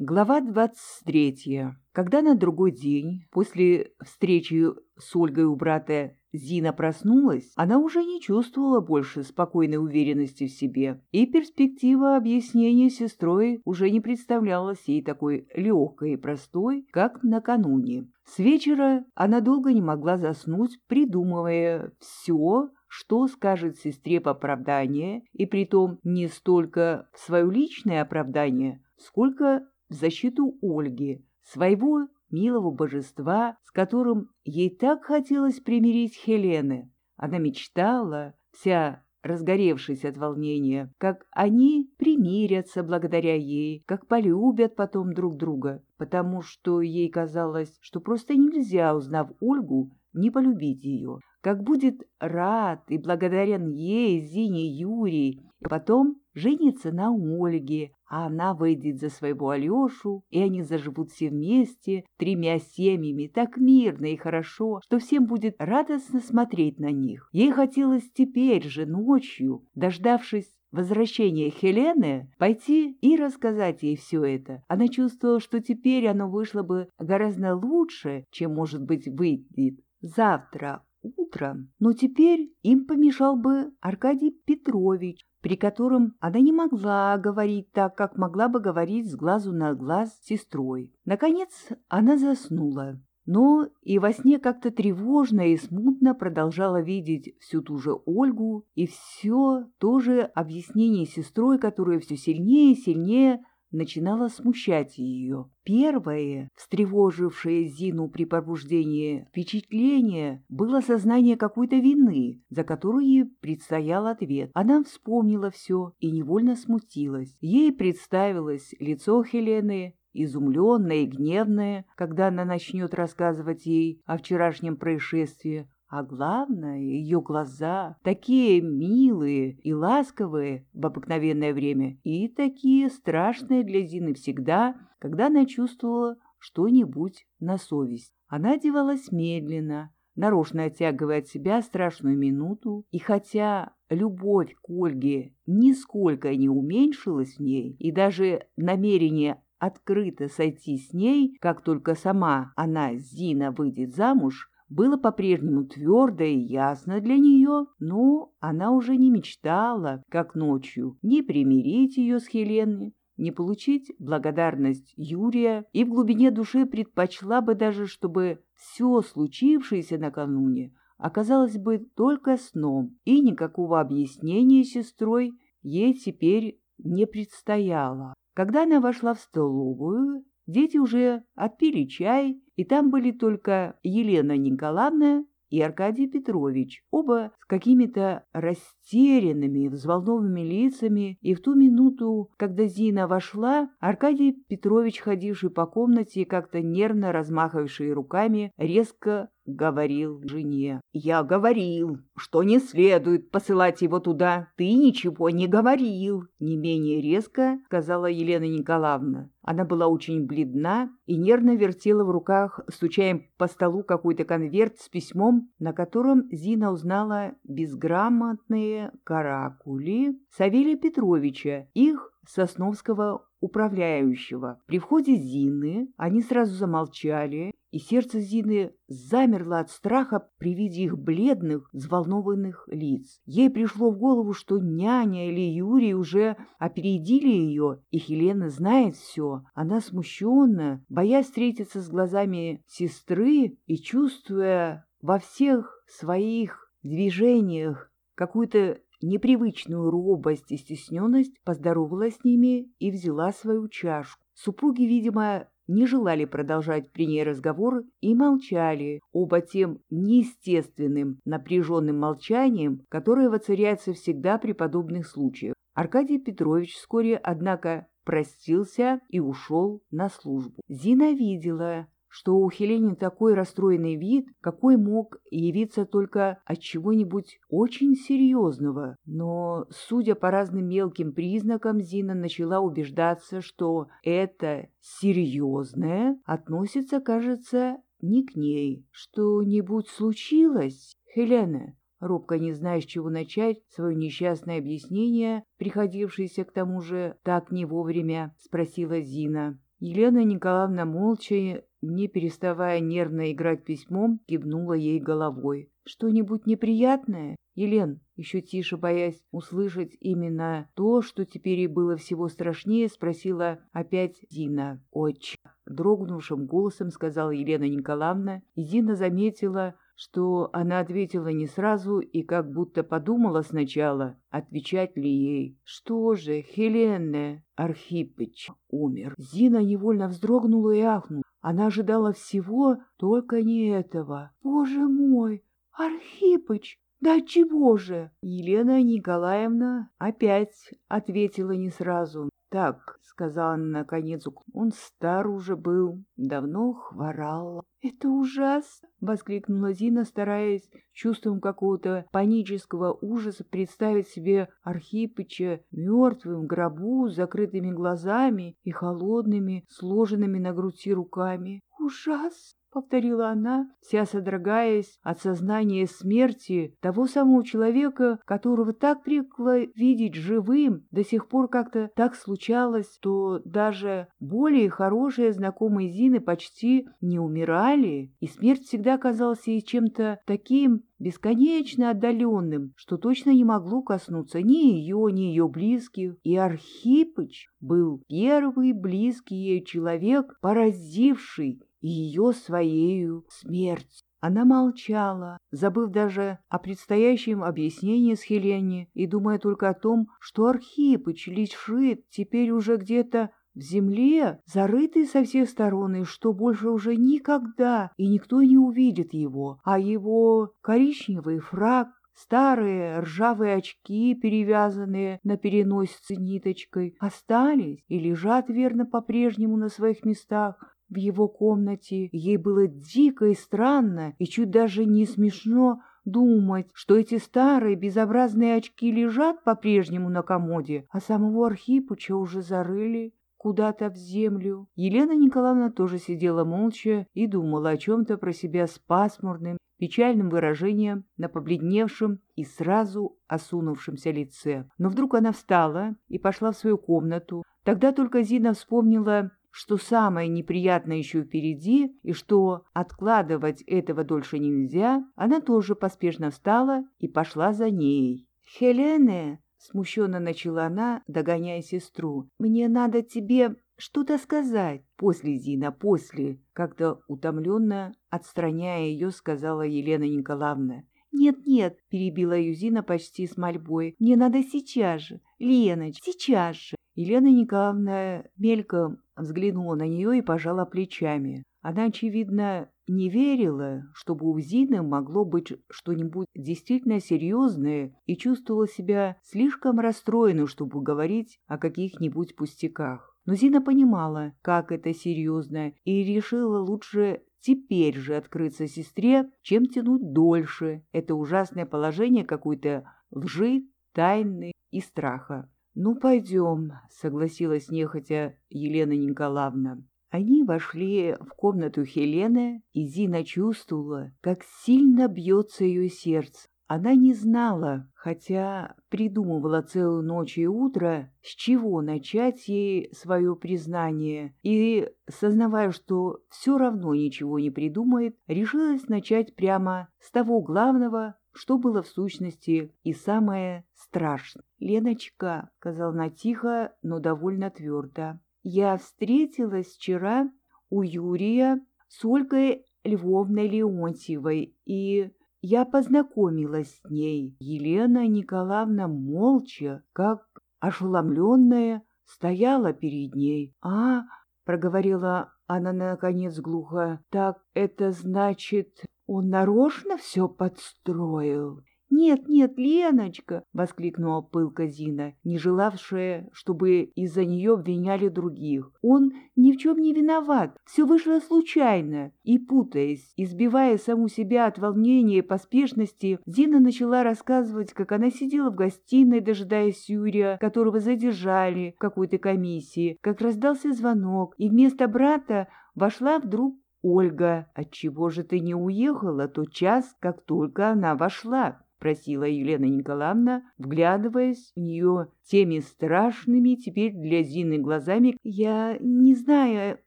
Глава 23. Когда на другой день, после встречи с Ольгой у брата, Зина проснулась, она уже не чувствовала больше спокойной уверенности в себе, и перспектива объяснения сестрой уже не представлялась ей такой легкой и простой, как накануне. С вечера она долго не могла заснуть, придумывая все, что скажет сестре по оправдание, и притом не столько в свое личное оправдание, сколько в защиту Ольги, своего милого божества, с которым ей так хотелось примирить Хелены. Она мечтала, вся разгоревшись от волнения, как они примирятся благодаря ей, как полюбят потом друг друга, потому что ей казалось, что просто нельзя, узнав Ольгу, не полюбить ее, как будет рад и благодарен ей, Зине Юрий, и потом женится на Ольге, а она выйдет за своего Алешу, и они заживут все вместе, тремя семьями, так мирно и хорошо, что всем будет радостно смотреть на них. Ей хотелось теперь же, ночью, дождавшись возвращения Хелены, пойти и рассказать ей все это. Она чувствовала, что теперь оно вышло бы гораздо лучше, чем, может быть, выйдет завтра утром, но теперь им помешал бы Аркадий Петрович, при котором она не могла говорить так, как могла бы говорить с глазу на глаз с сестрой. Наконец она заснула, но и во сне как-то тревожно и смутно продолжала видеть всю ту же Ольгу и все то же объяснение сестрой, которое все сильнее и сильнее начинало смущать ее. Первое, встревожившее Зину при пробуждении впечатление, было сознание какой-то вины, за которую ей предстоял ответ. Она вспомнила все и невольно смутилась. Ей представилось лицо Хелены, изумленное и гневное, когда она начнет рассказывать ей о вчерашнем происшествии, а главное, ее глаза, такие милые и ласковые в обыкновенное время, и такие страшные для Зины всегда, когда она чувствовала что-нибудь на совесть. Она одевалась медленно, нарочно оттягивая от себя страшную минуту, и хотя любовь к Ольге нисколько не уменьшилась в ней, и даже намерение открыто сойти с ней, как только сама она, Зина, выйдет замуж, было по-прежнему твердо и ясно для нее, но она уже не мечтала, как ночью, ни примирить ее с Хеленой, не получить благодарность Юрия, и в глубине души предпочла бы даже, чтобы все случившееся накануне оказалось бы только сном, и никакого объяснения сестрой ей теперь не предстояло. Когда она вошла в столовую, Дети уже отпили чай, и там были только Елена Николаевна и Аркадий Петрович, оба с какими-то растерянными, взволнованными лицами, и в ту минуту, когда Зина вошла, Аркадий Петрович, ходивший по комнате и как-то нервно размахивавший руками, резко говорил жене. «Я говорил, что не следует посылать его туда. Ты ничего не говорил!» Не менее резко сказала Елена Николаевна. Она была очень бледна и нервно вертела в руках, стучая по столу какой-то конверт с письмом, на котором Зина узнала безграмотные каракули Савелия Петровича, их Сосновского управляющего. При входе Зины они сразу замолчали, и сердце Зины замерло от страха при виде их бледных, взволнованных лиц. Ей пришло в голову, что няня или Юрий уже опередили ее, и Хелена знает все. Она смущенно, боясь встретиться с глазами сестры и чувствуя во всех своих движениях какую-то непривычную робость и стесненность, поздоровалась с ними и взяла свою чашку. Супруги, видимо, не желали продолжать при ней разговор и молчали, оба тем неестественным, напряженным молчанием, которое воцаряется всегда при подобных случаях. Аркадий Петрович вскоре, однако, простился и ушел на службу. Зина видела, что у Хелены такой расстроенный вид, какой мог явиться только от чего-нибудь очень серьезного. Но, судя по разным мелким признакам, Зина начала убеждаться, что это серьезное относится, кажется, не к ней. Что-нибудь случилось, Хелена? Робко не зная, с чего начать свое несчастное объяснение, приходившееся к тому же так не вовремя, спросила Зина. Елена Николаевна молча, не переставая нервно играть письмом, кивнула ей головой. «Что-нибудь неприятное?» Елен, еще тише боясь услышать именно то, что теперь и было всего страшнее, спросила опять Дина. «Очень!» — дрогнувшим голосом сказала Елена Николаевна, и Дина заметила, что она ответила не сразу и как будто подумала сначала, отвечать ли ей. «Что же, Хелене, Архипыч умер». Зина невольно вздрогнула и ахнула. Она ожидала всего, только не этого. «Боже мой, Архипыч, да чего же?» Елена Николаевна опять ответила не сразу. «Так», — сказала она наконец, — «он стар уже был, давно хворал». «Это ужасно!» — воскликнула Зина, стараясь чувством какого-то панического ужаса представить себе Архипыча мертвым в гробу с закрытыми глазами и холодными, сложенными на груди руками. «Ужасно!» — повторила она, вся содрогаясь от сознания смерти того самого человека, которого так привыкла видеть живым, до сих пор как-то так случалось, что даже более хорошие знакомые Зины почти не умирали, и смерть всегда казалась ей чем-то таким бесконечно отдаленным, что точно не могло коснуться ни ее, ни ее близких. И Архипыч был первый близкий ей человек, поразивший ее своею смерть. Она молчала, забыв даже о предстоящем объяснении с Хелене и думая только о том, что Архипыч лежит теперь уже где-то в земле, зарытый со всех сторон, и что больше уже никогда и никто не увидит его, а его коричневый фраг Старые ржавые очки, перевязанные на переносице ниточкой, остались и лежат верно по-прежнему на своих местах, в его комнате. Ей было дико и странно, и чуть даже не смешно думать, что эти старые безобразные очки лежат по-прежнему на комоде, а самого Архипыча уже зарыли куда-то в землю. Елена Николаевна тоже сидела молча и думала о чем-то про себя с пасмурным, печальным выражением на побледневшем и сразу осунувшемся лице. Но вдруг она встала и пошла в свою комнату. Тогда только Зина вспомнила что самое неприятное еще впереди, и что откладывать этого дольше нельзя, она тоже поспешно встала и пошла за ней. «Хелене!» — смущенно начала она, догоняя сестру. «Мне надо тебе что-то сказать. После, Зина, после!» Как-то утомленно, отстраняя ее, сказала Елена Николаевна. «Нет-нет», — перебила ее Зина почти с мольбой, — «мне надо сейчас же, Леноч, сейчас же». Елена Николаевна мельком взглянула на нее и пожала плечами. Она, очевидно, не верила, чтобы у Зины могло быть что-нибудь действительно серьезное и чувствовала себя слишком расстроенной, чтобы говорить о каких-нибудь пустяках. Но Зина понимала, как это серьезно, и решила лучше теперь же открыться сестре, чем тянуть дольше это ужасное положение какой-то лжи, тайны и страха. «Ну, пойдем», — согласилась нехотя Елена Николаевна. Они вошли в комнату Хелены, и Зина чувствовала, как сильно бьется ее сердце. Она не знала, хотя придумывала целую ночь и утро, с чего начать ей свое признание, и, сознавая, что все равно ничего не придумает, решилась начать прямо с того главного, что было в сущности и самое страшное. «Леночка», — сказал она тихо, но довольно твердо, — «я встретилась вчера у Юрия с Ольгой Львовной Леонтьевой, и я познакомилась с ней. Елена Николаевна молча, как ошеломленная, стояла перед ней. «А, — проговорила она наконец глухо, — так это значит, он нарочно все подстроил. «Нет, нет, Леночка!» — воскликнула пылка Зина, не желавшая, чтобы из-за нее обвиняли других. «Он ни в чем не виноват, все вышло случайно». И, путаясь, избивая саму себя от волнения и поспешности, Зина начала рассказывать, как она сидела в гостиной, дожидаясь Юрия, которого задержали в какой-то комиссии, как раздался звонок, и вместо брата вошла вдруг Ольга. «Отчего же ты не уехала тот час, как только она вошла?» — просила Елена Николаевна, вглядываясь в нее теми страшными теперь для Зины глазами. «Я не знаю,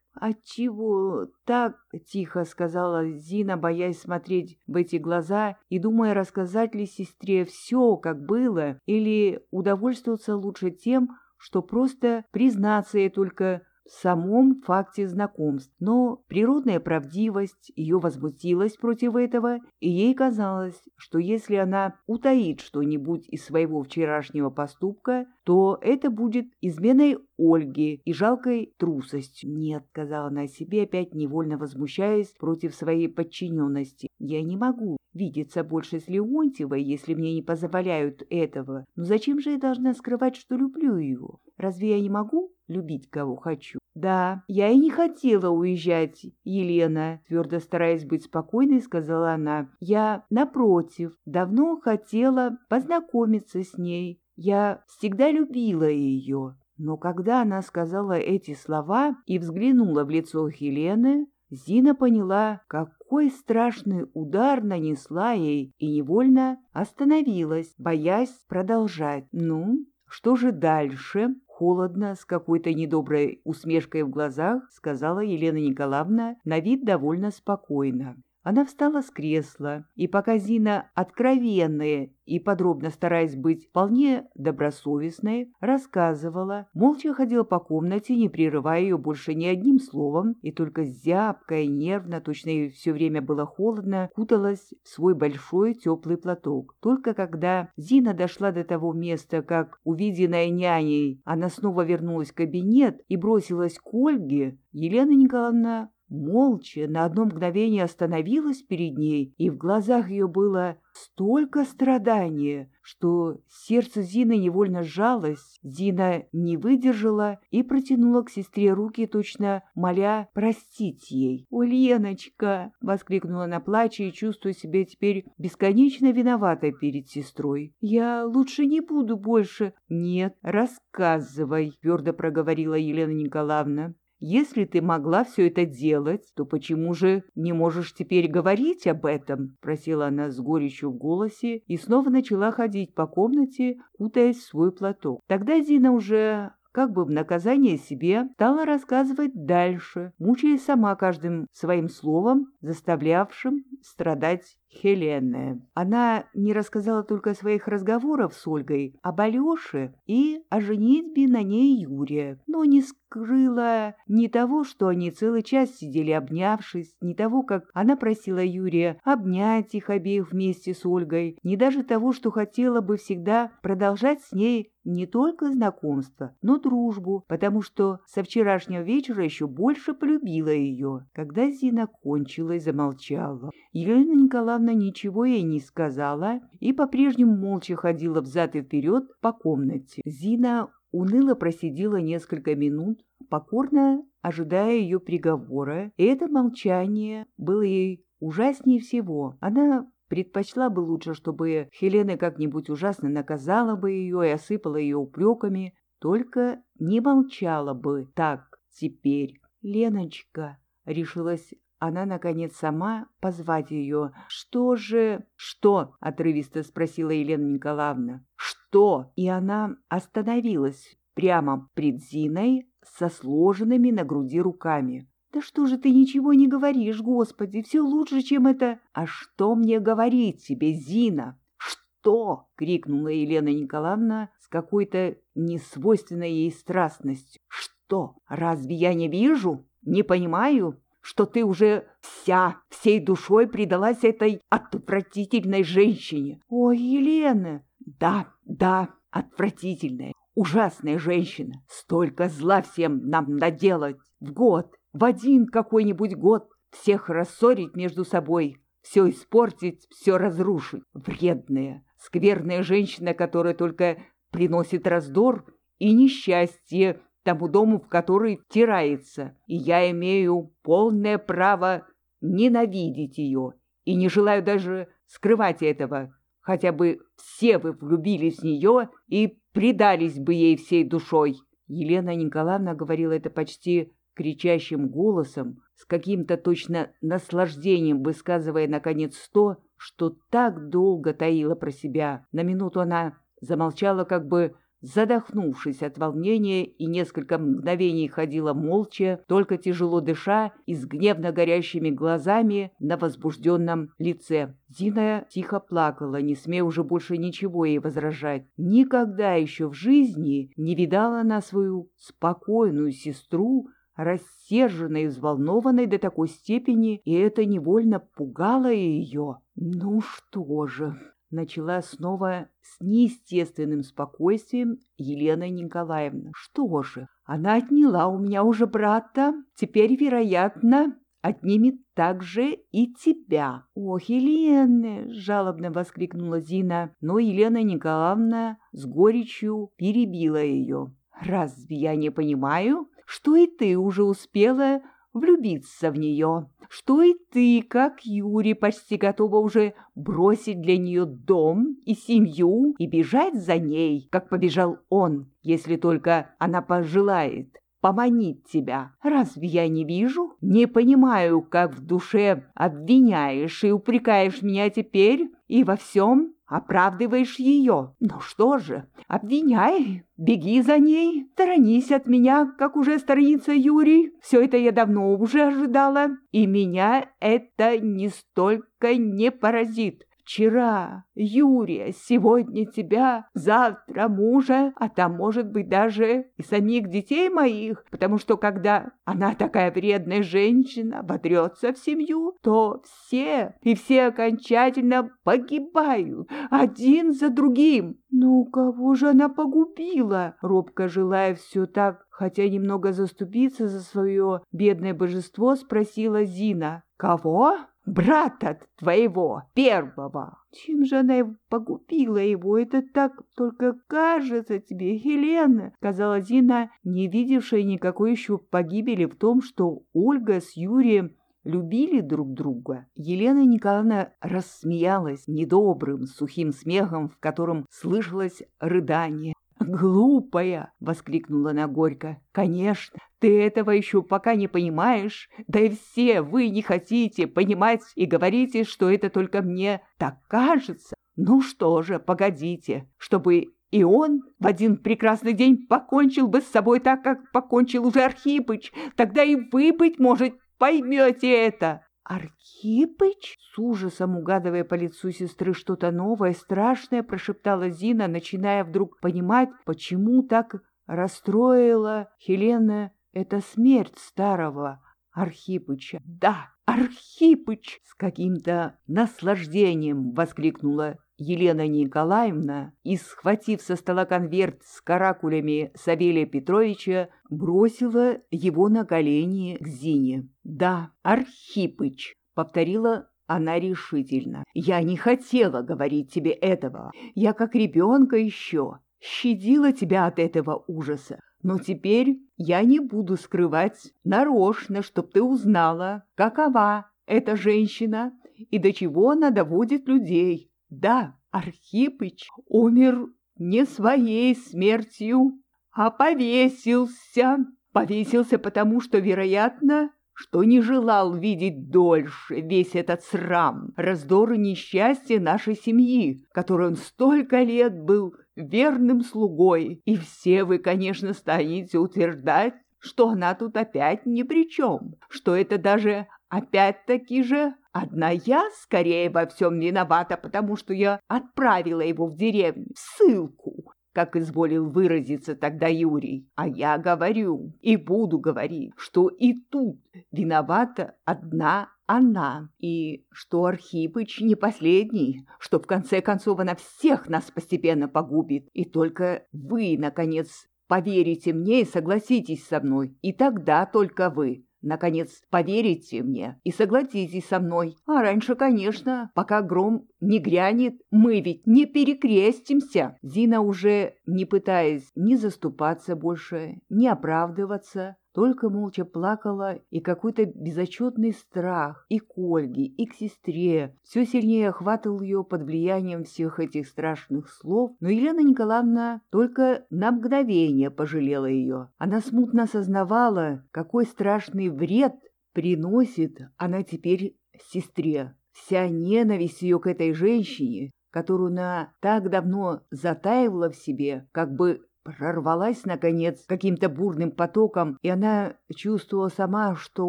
«Отчего так?» — тихо сказала Зина, боясь смотреть в эти глаза и думая, рассказать ли сестре все, как было, или удовольствоваться лучше тем, что просто признаться ей только в самом факте знакомств, но природная правдивость ее возмутилась против этого, и ей казалось, что если она утаит что-нибудь из своего вчерашнего поступка, то это будет изменой Ольги и жалкой трусостью. «Нет», — сказала она себе, опять невольно возмущаясь против своей подчиненности. «Я не могу видеться больше с Леонтьевой, если мне не позволяют этого. Но зачем же я должна скрывать, что люблю ее? Разве я не могу любить кого хочу. «Да, я и не хотела уезжать, Елена», — твердо стараясь быть спокойной, сказала она. «Я, напротив, давно хотела познакомиться с ней. Я всегда любила ее». Но когда она сказала эти слова и взглянула в лицо Елены, Зина поняла, какой страшный удар нанесла ей и невольно остановилась, боясь продолжать. «Ну, что же дальше?» Холодно, с какой-то недоброй усмешкой в глазах, сказала Елена Николаевна, на вид довольно спокойно. Она встала с кресла, и пока Зина, откровенная и подробно стараясь быть вполне добросовестной, рассказывала, молча ходила по комнате, не прерывая ее больше ни одним словом, и только зябко и нервно, точно ей все время было холодно, куталась в свой большой теплый платок. Только когда Зина дошла до того места, как, увиденная няней, она снова вернулась в кабинет и бросилась к Ольге, Елена Николаевна молча на одно мгновение остановилась перед ней, и в глазах ее было столько страдания, что сердце Зины невольно сжалось. Зина не выдержала и протянула к сестре руки, точно моля простить ей. «О, Леночка!» — воскликнула она, плача и чувствуя себя теперь бесконечно виноватой перед сестрой. «Я лучше не буду больше...» «Нет, рассказывай», — твердо проговорила Елена Николаевна. Если ты могла все это делать, то почему же не можешь теперь говорить об этом?» — просила она с горечью в голосе и снова начала ходить по комнате, кутаясь в свой платок. Тогда Зина уже как бы в наказание себе, стала рассказывать дальше, мучаясь сама каждым своим словом, заставлявшим страдать Хелены. Она не рассказала только своих разговорах с Ольгой, об Алёше и о женитьбе на ней Юрия, но не скрыла ни того, что они целый час сидели обнявшись, ни того, как она просила Юрия обнять их обеих вместе с Ольгой, ни даже того, что хотела бы всегда продолжать с ней не только знакомство, но дружбу, потому что со вчерашнего вечера еще больше полюбила ее. Когда Зина кончила и замолчала, Елена Николаевна ничего ей не сказала и по-прежнему молча ходила взад и вперед по комнате. Зина уныло просидела несколько минут, покорно ожидая ее приговора, и это молчание было ей ужаснее всего. Она предпочла бы лучше, чтобы Хелена как-нибудь ужасно наказала бы ее и осыпала ее упреками, только не молчала бы так теперь. «Леночка», — решилась она, наконец, сама позвать ее. «Что же...» «Что?» — отрывисто спросила Елена Николаевна. «Что?» И она остановилась прямо пред Зиной со сложенными на груди руками. «Да что же ты ничего не говоришь, Господи, все лучше, чем это...» «А что мне говорить тебе, Зина?» «Что?» — крикнула Елена Николаевна с какой-то несвойственной ей страстностью. «Что? Разве я не вижу? Не понимаю? Что ты уже вся, всей душой предалась этой отвратительной женщине. Ой, Елена! Да, да, отвратительная, ужасная женщина. Столько зла всем нам наделать. В год, в один какой-нибудь год всех рассорить между собой, все испортить, все разрушить. Вредная, скверная женщина, которая только приносит раздор и несчастье тому дому, в который втирается, и я имею полное право ненавидеть ее, и не желаю даже скрывать этого, хотя бы все вы влюбились в нее и предались бы ей всей душой. Елена Николаевна говорила это почти кричащим голосом, с каким-то точно наслаждением высказывая, наконец, то, что так долго таила про себя. На минуту она замолчала, как бы задохнувшись от волнения и несколько мгновений ходила молча, только тяжело дыша и с гневно горящими глазами на возбужденном лице. Зина тихо плакала, не смея уже больше ничего ей возражать. Никогда еще в жизни не видала она свою спокойную сестру, рассерженной и взволнованной до такой степени, и это невольно пугало ее. Ну что же, начала снова с неестественным спокойствием Елена Николаевна. Что же, она отняла у меня уже брата, теперь, вероятно, отнимет также и тебя. Ох, Елена, жалобно воскликнула Зина, но Елена Николаевна с горечью перебила ее. Разве я не понимаю, что и ты уже успела влюбиться в нее, что и ты, как Юрий, почти готова уже бросить для нее дом и семью и бежать за ней, как побежал он, если только она пожелает поманить тебя. Разве я не вижу? Не понимаю, как в душе обвиняешь и упрекаешь меня теперь и во всем оправдываешь ее. Ну что же, обвиняй, беги за ней, сторонись от меня, как уже сторонится Юрий. Все это я давно уже ожидала, и меня это не столько не поразит. Вчера Юрия, сегодня тебя, завтра мужа, а там, может быть, даже и самих детей моих, потому что когда она такая вредная женщина водрется в семью, то все и все окончательно погибают один за другим. Ну, кого же она погубила? Робко желая все так, хотя немного заступиться за свое бедное божество, спросила Зина. Кого? Брата твоего, первого. Чем же она погубила его? Это так только кажется тебе, Елена, сказала Зина, не видевшая никакой еще погибели в том, что Ольга с Юрием любили друг друга. Елена Николаевна рассмеялась недобрым, сухим смехом, в котором слышалось рыдание. «Глупая!» — воскликнула она горько. «Конечно, ты этого еще пока не понимаешь, да и все вы не хотите понимать и говорите, что это только мне так кажется. Ну что же, погодите, чтобы и он в один прекрасный день покончил бы с собой так, как покончил уже Архипыч. Тогда и вы, быть может, поймете это. «Архипыч?» С ужасом угадывая по лицу сестры что-то новое, страшное, прошептала Зина, начиная вдруг понимать, почему так расстроила Хелена эта смерть старого Архипыча. «Да, Архипыч!» — с каким-то наслаждением воскликнула Елена Николаевна и, схватив со стола конверт с каракулями Савелия Петровича, бросила его на колени к Зине. «Да, Архипыч», — повторила она решительно. «Я не хотела говорить тебе этого. Я, как ребенка еще, щадила тебя от этого ужаса. Но теперь я не буду скрывать нарочно, чтоб ты узнала, какова эта женщина и до чего она доводит людей. Да, Архипыч умер не своей смертью, а повесился. Повесился потому, что, вероятно, что не желал видеть дольше весь этот срам, раздор и несчастье нашей семьи, которой он столько лет был верным слугой. И все вы, конечно, станете утверждать, что она тут опять ни при чем, что это даже опять-таки же Одна я скорее во всем виновата, потому что я отправила его в деревню, в ссылку, как изволил выразиться тогда Юрий. А я говорю и буду говорить, что и тут виновата одна она, и что Архипыч не последний, что в конце концов она всех нас постепенно погубит, и только вы, наконец, поверите мне и согласитесь со мной, и тогда только вы. Наконец, поверите мне и согласитесь со мной. А раньше, конечно, пока гром не грянет, мы ведь не перекрестимся. Зина уже, не пытаясь ни заступаться больше, ни оправдываться, только молча плакала, и какой-то безотчетный страх и к Ольге, и к сестре все сильнее охватывал ее под влиянием всех этих страшных слов, но Елена Николаевна только на мгновение пожалела ее. Она смутно осознавала, какой страшный вред приносит она теперь сестре. вся ненависть ее к этой женщине, которую она так давно затаивала в себе, как бы прорвалась, наконец, каким-то бурным потоком, и она чувствовала сама, что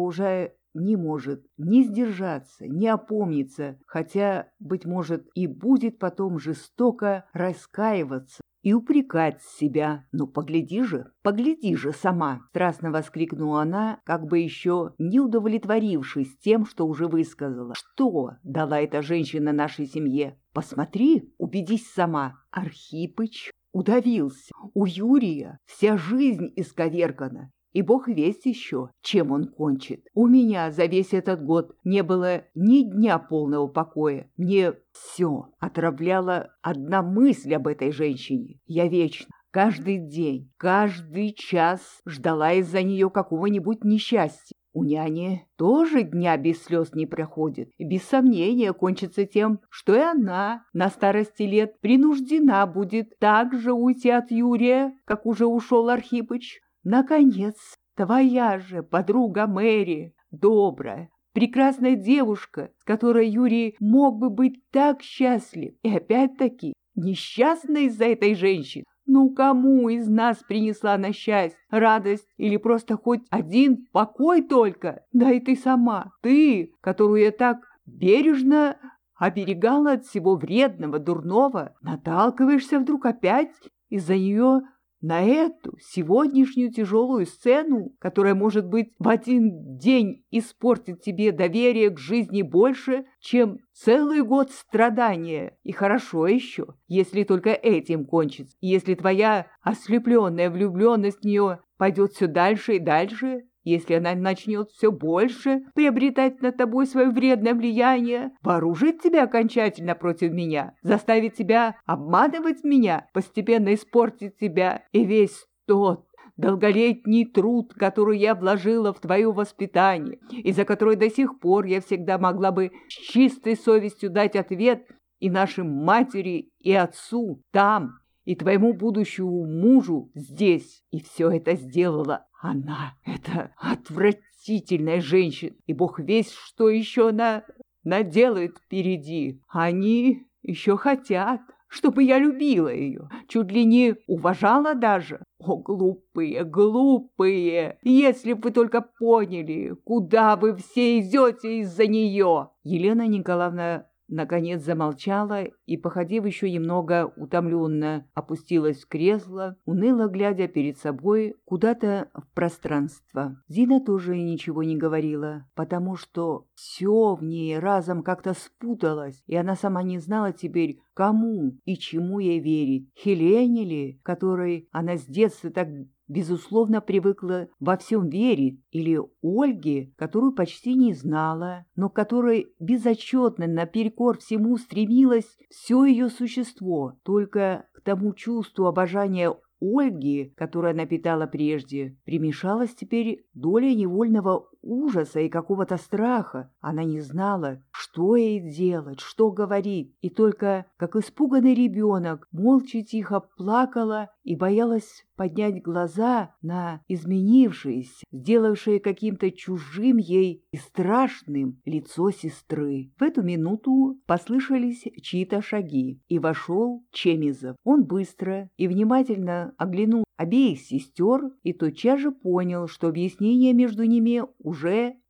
уже не может ни сдержаться, ни опомниться, хотя, быть может, и будет потом жестоко раскаиваться и упрекать себя. «Ну, погляди же, погляди же сама!» — страстно воскликнула она, как бы еще не удовлетворившись тем, что уже высказала. «Что дала эта женщина нашей семье? Посмотри, убедись сама!» Архипыч удавился. У Юрия вся жизнь исковеркана, и бог весть еще, чем он кончит. У меня за весь этот год не было ни дня полного покоя. Мне все отравляла одна мысль об этой женщине. Я вечно, каждый день, каждый час ждала из-за нее какого-нибудь несчастья. У няни тоже дня без слез не проходит, без сомнения кончится тем, что и она на старости лет принуждена будет так же уйти от Юрия, как уже ушел Архипыч. Наконец, твоя же подруга Мэри, добрая, прекрасная девушка, с которой Юрий мог бы быть так счастлив, и опять-таки несчастна из-за этой женщины. Ну, кому из нас принесла на счастье, радость или просто хоть один покой только? Да и ты сама, ты, которую я так бережно оберегала от всего вредного, дурного, наталкиваешься вдруг опять из-за нее на эту сегодняшнюю тяжелую сцену, которая, может быть, в один день испортит тебе доверие к жизни больше, чем целый год страдания. И хорошо еще, если только этим кончится. Если твоя ослепленная влюбленность в нее пойдет все дальше и дальше, если она начнет все больше приобретать над тобой свое вредное влияние, вооружит тебя окончательно против меня, заставит тебя обманывать меня, постепенно испортит тебя и весь тот долголетний труд, который я вложила в твое воспитание, и за который до сих пор я всегда могла бы с чистой совестью дать ответ и нашим матери, и отцу там, и твоему будущему мужу здесь. И все это сделала она, эта отвратительная женщина, и бог весь, что еще она наделает впереди. Они еще хотят, чтобы я любила ее, чуть ли не уважала даже. О, глупые, глупые! Если бы вы только поняли, куда вы все идете из-за нее!» Елена Николаевна Наконец замолчала и, походив еще немного утомленно, опустилась в кресло, уныло глядя перед собой куда-то в пространство. Зина тоже ничего не говорила, потому что все в ней разом как-то спуталось, и она сама не знала теперь, кому и чему ей верить. Хелене ли, которой она с детства так безусловно, привыкла во всем верить, или Ольге, которую почти не знала, но которой безотчетно наперекор всему стремилось все ее существо, только к тому чувству обожания Ольги, которое она питала прежде, примешалась теперь доля невольного ужаса и какого-то страха. Она не знала, что ей делать, что говорить, и только, как испуганный ребенок, молча тихо плакала и боялась поднять глаза на изменившееся, сделавшее каким-то чужим ей и страшным лицо сестры. В эту минуту послышались чьи-то шаги, и вошел Чемизов. Он быстро и внимательно оглянул обеих сестер и тотчас же понял, что объяснение между ними уже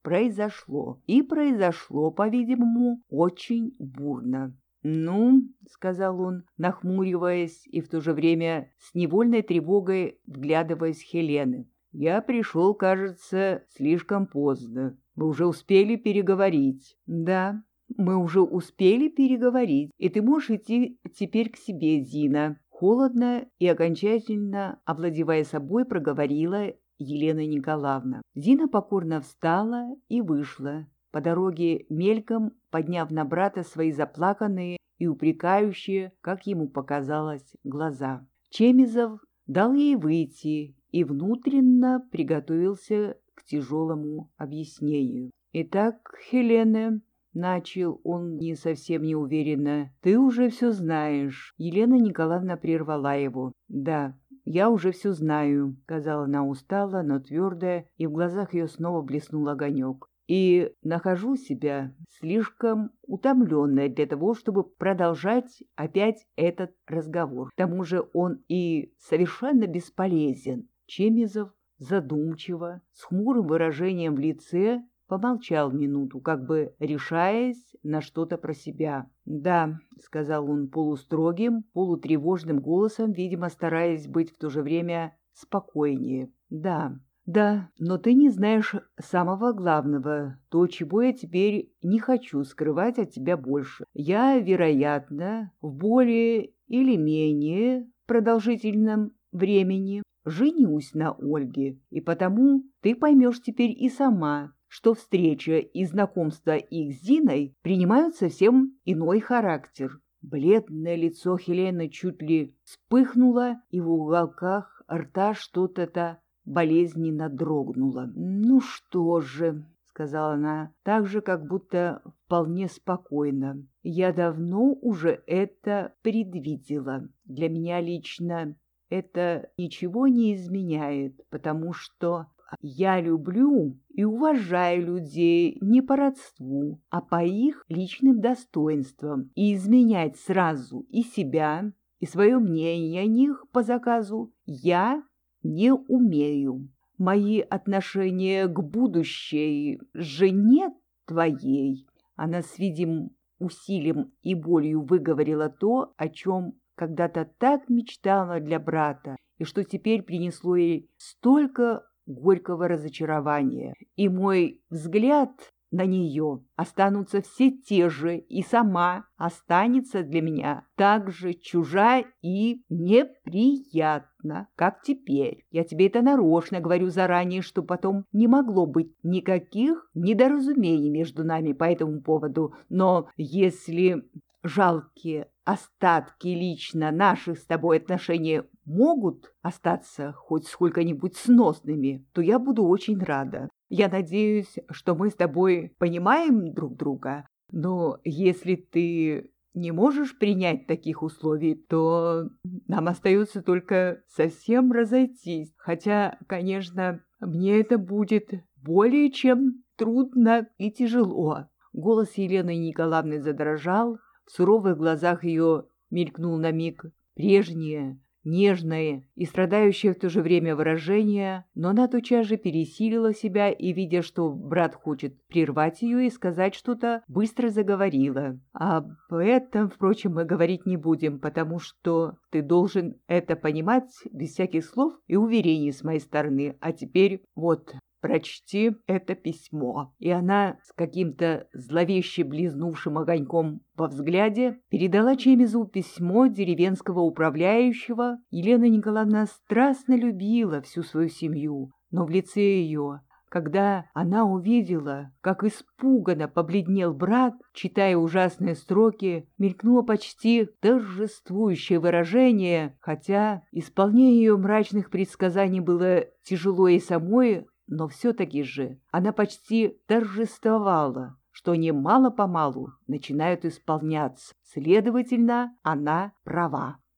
произошло. И произошло, по-видимому, очень бурно. «Ну», — сказал он, нахмуриваясь и в то же время с невольной тревогой вглядываясь Хелены, «я пришел, кажется, слишком поздно. Мы уже успели переговорить». «Да, мы уже успели переговорить, и ты можешь идти теперь к себе, Зина», Холодно и окончательно, овладевая собой, проговорила Елена Николаевна. Зина покорно встала и вышла, по дороге мельком подняв на брата свои заплаканные и упрекающие, как ему показалось, глаза. Чемизов дал ей выйти и внутренно приготовился к тяжелому объяснению. «Итак, Хелена, Начал он не совсем неуверенно. «Ты уже все знаешь». Елена Николаевна прервала его. «Да, я уже все знаю», — сказала она устало, но твердая, и в глазах ее снова блеснул огонек. и нахожу себя слишком утомленной для того, чтобы продолжать опять этот разговор. К тому же он и совершенно бесполезен. Чемизов задумчиво, с хмурым выражением в лице, помолчал минуту, как бы решаясь на что-то про себя. «Да», — сказал он полустрогим, полутревожным голосом, видимо, стараясь быть в то же время спокойнее. «Да, да, но ты не знаешь самого главного, то, чего я теперь не хочу скрывать от тебя больше. Я, вероятно, в более или менее продолжительном времени женюсь на Ольге, и потому ты поймешь теперь и сама, что встреча и знакомство их с Зиной принимают совсем иной характер. Бледное лицо Хелены чуть ли вспыхнуло, и в уголках рта что-то-то болезненно дрогнула. «Ну что же», — сказала она, так же, как будто вполне спокойно. «Я давно уже это предвидела. Для меня лично это ничего не изменяет, потому что я люблю и уважаю людей не по родству, а по их личным достоинствам, и изменять сразу и себя, и свое мнение о них по заказу я не умею. Мои отношения к будущей жене твоей, она с видимым усилием и болью выговорила то, о чем когда-то так мечтала для брата, и что теперь принесло ей столько горького разочарования. И мой взгляд на нее останутся все те же, и сама останется для меня так же чужа и неприятна, как теперь. Я тебе это нарочно говорю заранее, что потом не могло быть никаких недоразумений между нами по этому поводу. Но если жалкие остатки лично наших с тобой отношений могут остаться хоть сколько-нибудь сносными, то я буду очень рада. Я надеюсь, что мы с тобой понимаем друг друга, но если ты не можешь принять таких условий, то нам остается только совсем разойтись. Хотя, конечно, мне это будет более чем трудно и тяжело. Голос Елены Николаевны задрожал, в суровых глазах ее мелькнул на миг прежнее, нежное и страдающее в то же время выражение, но она тотчас же пересилила себя и, видя, что брат хочет прервать ее и сказать что-то, быстро заговорила. Об этом, впрочем, мы говорить не будем, потому что ты должен это понимать без всяких слов и уверений с моей стороны. А теперь вот прочти это письмо». И она с каким-то зловеще близнувшим огоньком во взгляде передала Чемизу письмо деревенского управляющего. Елена Николаевна страстно любила всю свою семью, но в лице ее когда она увидела, как испуганно побледнел брат, читая ужасные строки, мелькнуло почти торжествующее выражение, хотя исполнение ее мрачных предсказаний было тяжело и самой, но все-таки же она почти торжествовала, что они мало-помалу начинают исполняться. Следовательно, она права.